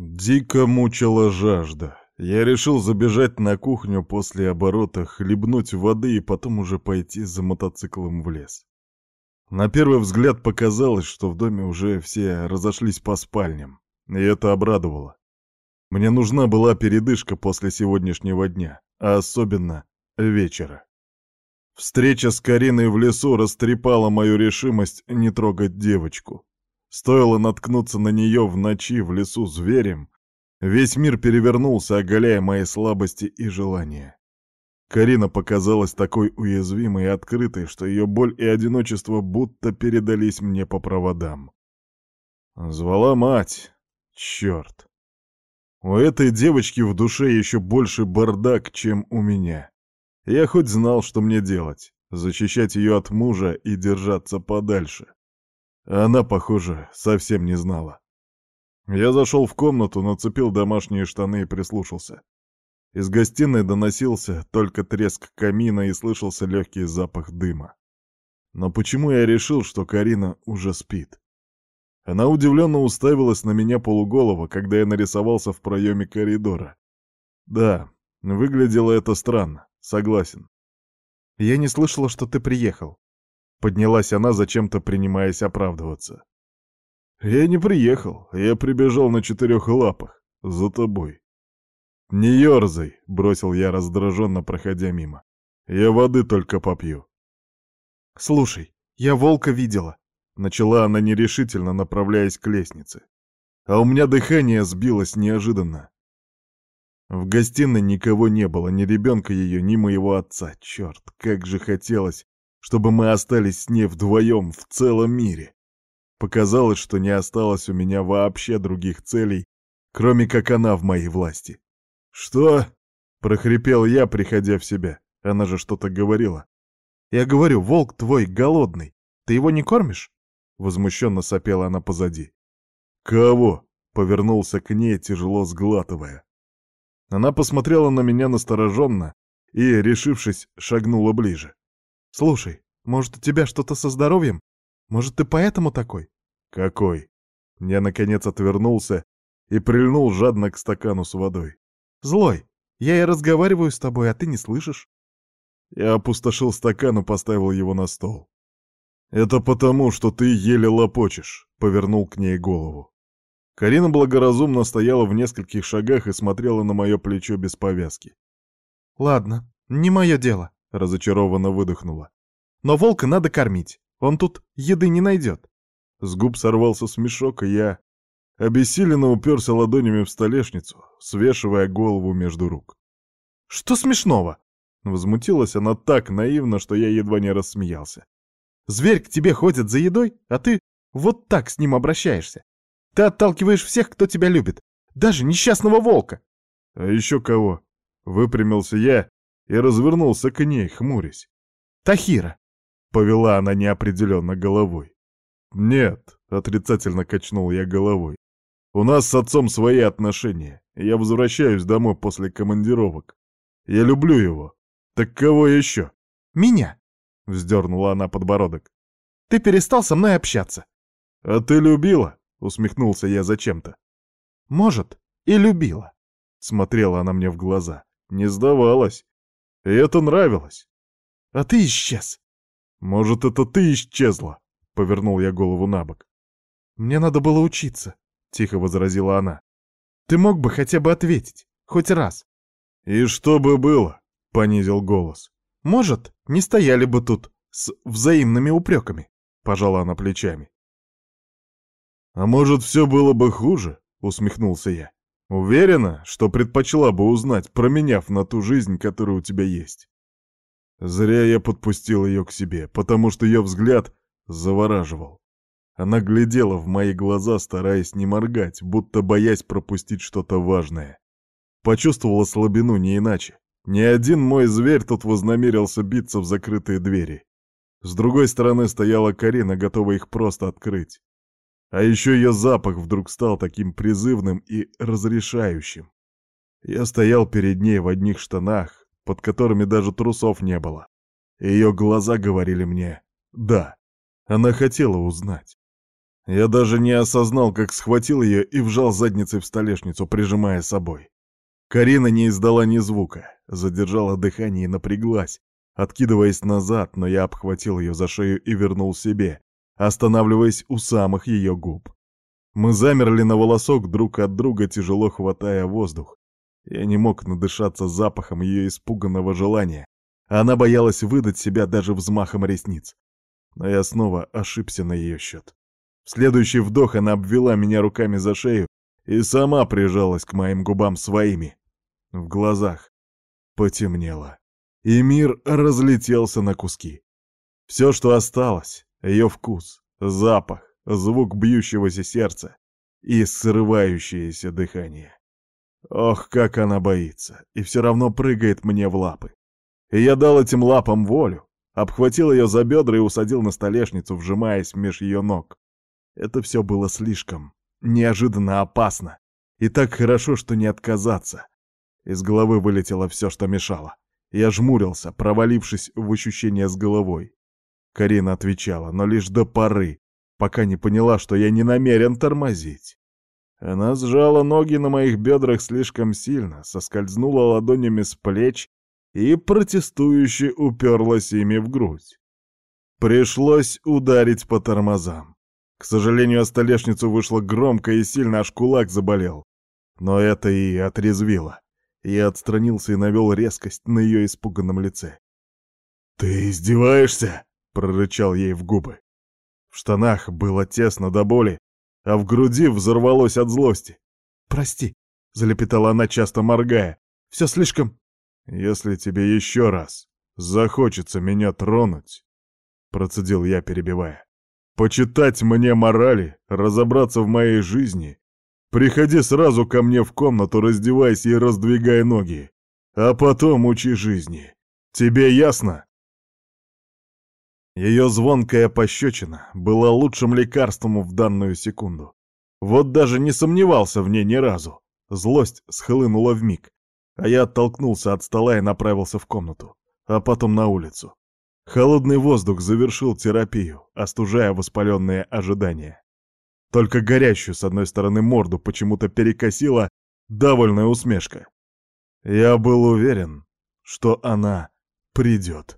Дико мучила жажда. Я решил забежать на кухню после оборота, хлебнуть воды и потом уже пойти за мотоциклом в лес. На первый взгляд показалось, что в доме уже все разошлись по спальням, и это обрадовало. Мне нужна была передышка после сегодняшнего дня, а особенно вечера. Встреча с Кариной в лесу растрепала мою решимость не трогать девочку. Стоило наткнуться на нее в ночи в лесу зверем, весь мир перевернулся, оголяя мои слабости и желания. Карина показалась такой уязвимой и открытой, что ее боль и одиночество будто передались мне по проводам. Звала мать. Черт. У этой девочки в душе еще больше бардак, чем у меня. Я хоть знал, что мне делать — защищать ее от мужа и держаться подальше. Она, похоже, совсем не знала. Я зашел в комнату, нацепил домашние штаны и прислушался. Из гостиной доносился только треск камина и слышался легкий запах дыма. Но почему я решил, что Карина уже спит? Она удивленно уставилась на меня полуголова, когда я нарисовался в проеме коридора. Да, выглядело это странно, согласен. «Я не слышала, что ты приехал». Поднялась она, зачем-то принимаясь оправдываться. «Я не приехал, я прибежал на четырех лапах, за тобой». «Не ерзай», — бросил я раздраженно, проходя мимо. «Я воды только попью». «Слушай, я волка видела», Начала она нерешительно, направляясь к лестнице. А у меня дыхание сбилось неожиданно. В гостиной никого не было, ни ребенка ее, ни моего отца. Черт, как же хотелось, чтобы мы остались с ней вдвоем в целом мире. Показалось, что не осталось у меня вообще других целей, кроме как она в моей власти. «Что?» — прохрипел я, приходя в себя. Она же что-то говорила. «Я говорю, волк твой голодный. Ты его не кормишь?» Возмущенно сопела она позади. «Кого?» — повернулся к ней, тяжело сглатывая. Она посмотрела на меня настороженно и, решившись, шагнула ближе. «Слушай, может, у тебя что-то со здоровьем? Может, ты поэтому такой?» «Какой?» Я, наконец, отвернулся и прильнул жадно к стакану с водой. «Злой, я и разговариваю с тобой, а ты не слышишь». Я опустошил стакан и поставил его на стол. «Это потому, что ты еле лопочешь», — повернул к ней голову. Карина благоразумно стояла в нескольких шагах и смотрела на мое плечо без повязки. «Ладно, не мое дело», — разочарованно выдохнула. «Но волка надо кормить, он тут еды не найдет». С губ сорвался смешок, и я обессиленно уперся ладонями в столешницу, свешивая голову между рук. «Что смешного?» Возмутилась она так наивно, что я едва не рассмеялся. Зверь к тебе ходит за едой, а ты вот так с ним обращаешься. Ты отталкиваешь всех, кто тебя любит, даже несчастного волка. А еще кого? Выпрямился я и развернулся к ней, хмурясь. Тахира. Повела она неопределенно головой. Нет, отрицательно качнул я головой. У нас с отцом свои отношения. Я возвращаюсь домой после командировок. Я люблю его. Так кого еще? Меня. — вздернула она подбородок. «Ты перестал со мной общаться». «А ты любила?» — усмехнулся я зачем-то. «Может, и любила», — смотрела она мне в глаза. Не сдавалась. И это нравилось. «А ты исчез». «Может, это ты исчезла?» — повернул я голову на бок. «Мне надо было учиться», — тихо возразила она. «Ты мог бы хотя бы ответить, хоть раз». «И что бы было?» — понизил голос. Может, не стояли бы тут с взаимными упреками, пожала она плечами. А может, все было бы хуже, усмехнулся я. Уверена, что предпочла бы узнать, променяв на ту жизнь, которая у тебя есть. Зря я подпустил ее к себе, потому что ее взгляд завораживал. Она глядела в мои глаза, стараясь не моргать, будто боясь пропустить что-то важное. Почувствовала слабину не иначе. Ни один мой зверь тут вознамерился биться в закрытые двери. С другой стороны стояла Карина, готовая их просто открыть. А еще ее запах вдруг стал таким призывным и разрешающим. Я стоял перед ней в одних штанах, под которыми даже трусов не было. Ее глаза говорили мне «да». Она хотела узнать. Я даже не осознал, как схватил ее и вжал задницей в столешницу, прижимая собой. Карина не издала ни звука, задержала дыхание и напряглась, откидываясь назад, но я обхватил ее за шею и вернул себе, останавливаясь у самых ее губ. Мы замерли на волосок друг от друга, тяжело хватая воздух. Я не мог надышаться запахом ее испуганного желания. Она боялась выдать себя даже взмахом ресниц. Но я снова ошибся на ее счет. В следующий вдох она обвела меня руками за шею и сама прижалась к моим губам своими. В глазах потемнело, и мир разлетелся на куски. Все, что осталось, ее вкус, запах, звук бьющегося сердца и срывающееся дыхание. Ох, как она боится, и все равно прыгает мне в лапы. И я дал этим лапам волю, обхватил ее за бедра и усадил на столешницу, вжимаясь меж ее ног. Это все было слишком, неожиданно опасно. И так хорошо, что не отказаться. Из головы вылетело все, что мешало. Я жмурился, провалившись в ощущение с головой. Карина отвечала, но лишь до поры, пока не поняла, что я не намерен тормозить. Она сжала ноги на моих бедрах слишком сильно, соскользнула ладонями с плеч и протестующе уперлась ими в грудь. Пришлось ударить по тормозам. К сожалению, о столешницу вышло громко и сильно, аж кулак заболел. Но это и отрезвило. Я отстранился и навел резкость на ее испуганном лице. «Ты издеваешься?» — прорычал ей в губы. В штанах было тесно до боли, а в груди взорвалось от злости. «Прости», — залепетала она, часто моргая. «Все слишком...» «Если тебе еще раз захочется меня тронуть», — процедил я, перебивая, почитать мне морали, разобраться в моей жизни, приходи сразу ко мне в комнату, раздевайся и раздвигай ноги, а потом учи жизни. Тебе ясно? Ее звонкая пощечина была лучшим лекарством в данную секунду. Вот даже не сомневался в ней ни разу. Злость схлынула вмиг, а я оттолкнулся от стола и направился в комнату, а потом на улицу. Холодный воздух завершил терапию, остужая воспаленные ожидания. Только горящую с одной стороны морду почему-то перекосила довольная усмешка. Я был уверен, что она придет.